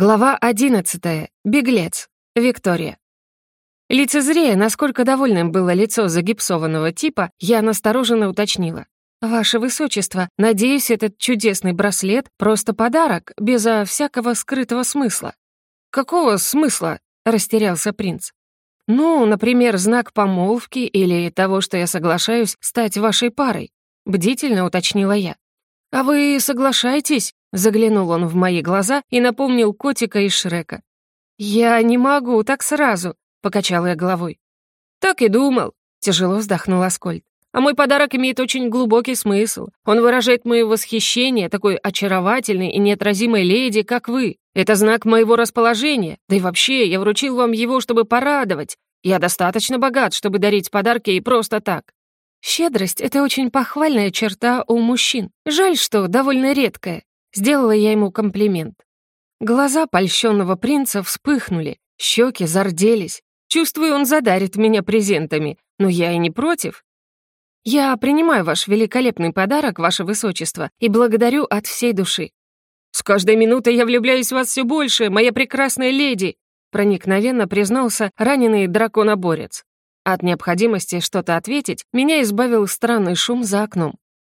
Глава 11. Беглец. Виктория. Лицезрея, насколько довольным было лицо загипсованного типа, я настороженно уточнила. «Ваше Высочество, надеюсь, этот чудесный браслет — просто подарок, безо всякого скрытого смысла». «Какого смысла?» — растерялся принц. «Ну, например, знак помолвки или того, что я соглашаюсь стать вашей парой», — бдительно уточнила я. «А вы соглашаетесь?» Заглянул он в мои глаза и напомнил котика из Шрека. «Я не могу так сразу», — покачала я головой. «Так и думал», — тяжело вздохнул Аскольд. «А мой подарок имеет очень глубокий смысл. Он выражает мое восхищение такой очаровательной и неотразимой леди, как вы. Это знак моего расположения. Да и вообще, я вручил вам его, чтобы порадовать. Я достаточно богат, чтобы дарить подарки и просто так». Щедрость — это очень похвальная черта у мужчин. Жаль, что довольно редкая. Сделала я ему комплимент. Глаза польщенного принца вспыхнули, щеки зарделись. Чувствую, он задарит меня презентами, но я и не против. Я принимаю ваш великолепный подарок, ваше высочество, и благодарю от всей души. С каждой минутой я влюбляюсь в вас все больше, моя прекрасная леди, проникновенно признался раненый драконоборец. От необходимости что-то ответить меня избавил странный шум за окном.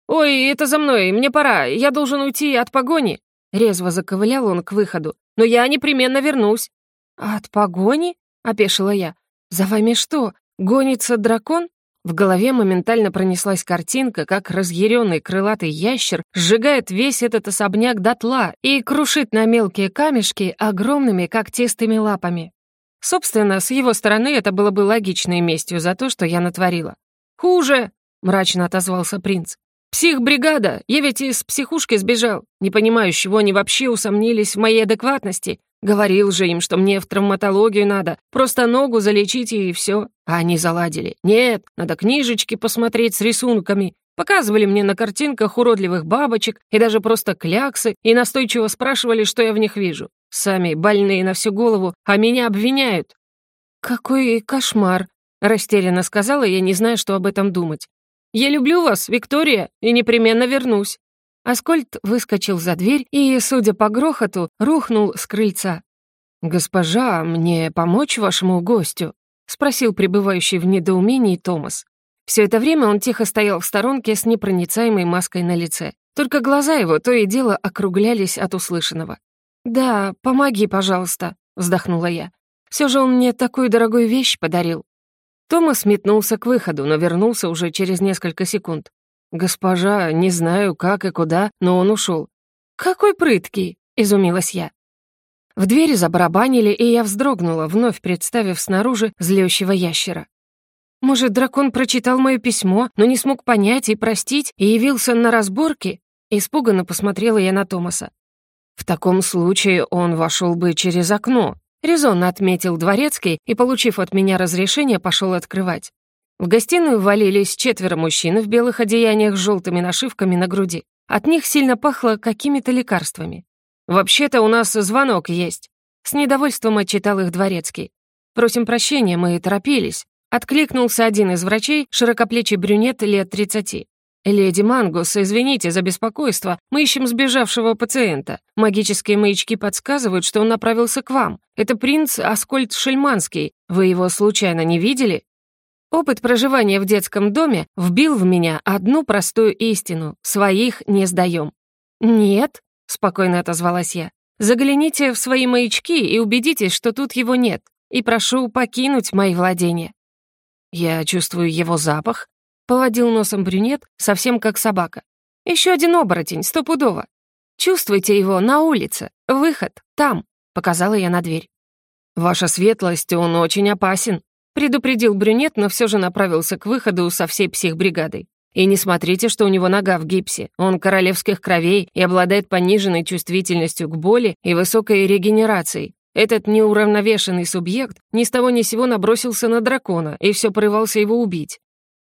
«Ой, это за мной, мне пора, я должен уйти от погони!» Резво заковылял он к выходу. «Но я непременно вернусь!» «От погони?» — опешила я. «За вами что, гонится дракон?» В голове моментально пронеслась картинка, как разъяренный крылатый ящер сжигает весь этот особняк дотла и крушит на мелкие камешки огромными когтистыми лапами. Собственно, с его стороны это было бы логичной местью за то, что я натворила. «Хуже!» — мрачно отозвался принц. «Психбригада! Я ведь из психушки сбежал. Не понимаю, с чего они вообще усомнились в моей адекватности. Говорил же им, что мне в травматологию надо. Просто ногу залечить и все. А они заладили. Нет, надо книжечки посмотреть с рисунками. Показывали мне на картинках уродливых бабочек и даже просто кляксы и настойчиво спрашивали, что я в них вижу. Сами больные на всю голову, а меня обвиняют. «Какой кошмар!» — растерянно сказала я, не зная, что об этом думать. «Я люблю вас, Виктория, и непременно вернусь». Аскольд выскочил за дверь и, судя по грохоту, рухнул с крыльца. «Госпожа, мне помочь вашему гостю?» — спросил пребывающий в недоумении Томас. Все это время он тихо стоял в сторонке с непроницаемой маской на лице. Только глаза его то и дело округлялись от услышанного. «Да, помоги, пожалуйста», — вздохнула я. Все же он мне такую дорогую вещь подарил». Томас метнулся к выходу, но вернулся уже через несколько секунд. «Госпожа, не знаю, как и куда, но он ушел. «Какой прыткий!» — изумилась я. В двери забарабанили, и я вздрогнула, вновь представив снаружи злющего ящера. Может, дракон прочитал мое письмо, но не смог понять и простить, и явился на разборки? Испуганно посмотрела я на Томаса. В таком случае он вошел бы через окно, Резонно отметил дворецкий и, получив от меня разрешение, пошел открывать. В гостиную ввалились четверо мужчин в белых одеяниях с желтыми нашивками на груди. От них сильно пахло какими-то лекарствами. «Вообще-то у нас звонок есть», — с недовольством отчитал их дворецкий. «Просим прощения, мы торопились», — откликнулся один из врачей, широкоплечий брюнет лет тридцати. «Леди Мангус, извините за беспокойство. Мы ищем сбежавшего пациента. Магические маячки подсказывают, что он направился к вам. Это принц Аскольд Шельманский. Вы его случайно не видели?» Опыт проживания в детском доме вбил в меня одну простую истину — своих не сдаем. «Нет», — спокойно отозвалась я, — «загляните в свои маячки и убедитесь, что тут его нет, и прошу покинуть мои владения». «Я чувствую его запах», Поводил носом брюнет, совсем как собака. Еще один оборотень, стопудово. Чувствуйте его на улице. Выход, там», — показала я на дверь. «Ваша светлость, он очень опасен», — предупредил брюнет, но все же направился к выходу со всей психбригадой. «И не смотрите, что у него нога в гипсе. Он королевских кровей и обладает пониженной чувствительностью к боли и высокой регенерацией. Этот неуравновешенный субъект ни с того ни сего набросился на дракона и все порывался его убить.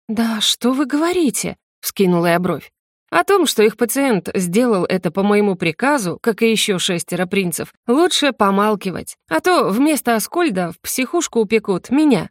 «Да что вы говорите?» — вскинула я бровь. О том, что их пациент сделал это по моему приказу, как и еще шестеро принцев, лучше помалкивать. А то вместо Аскольда в психушку упекут меня.